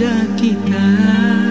pada kita.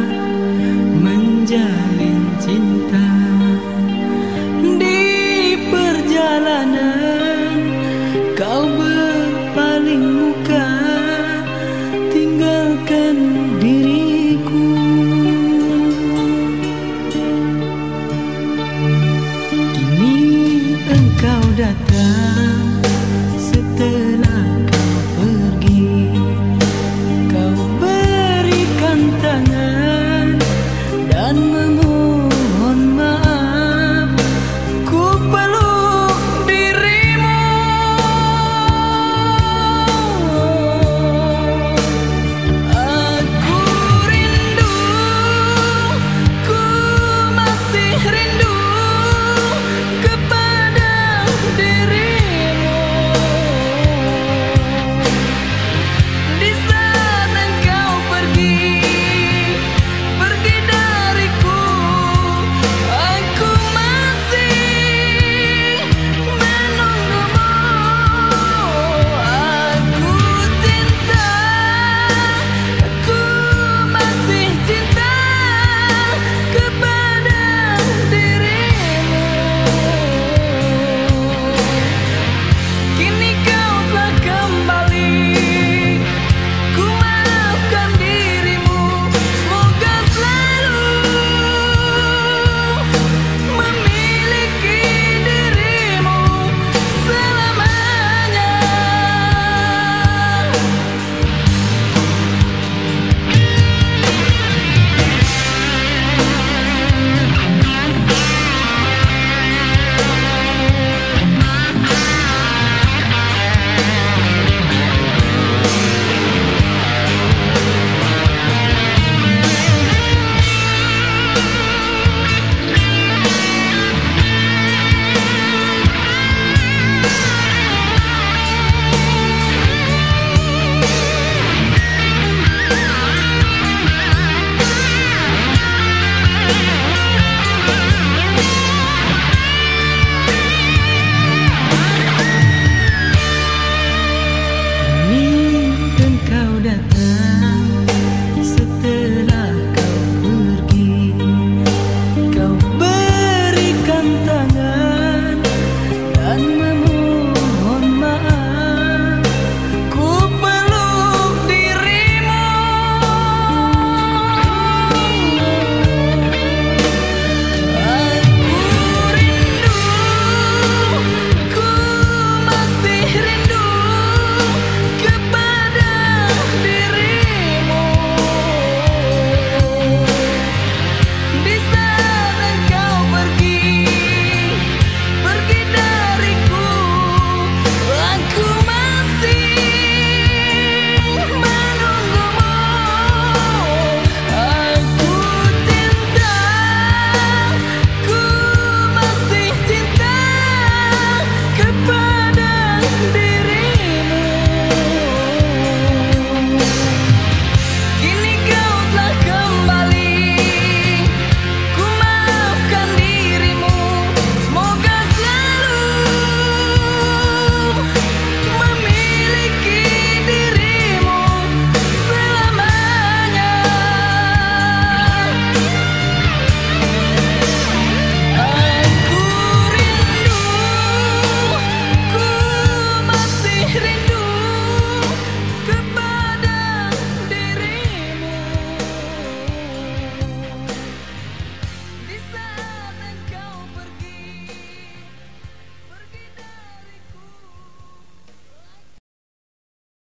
Yeah.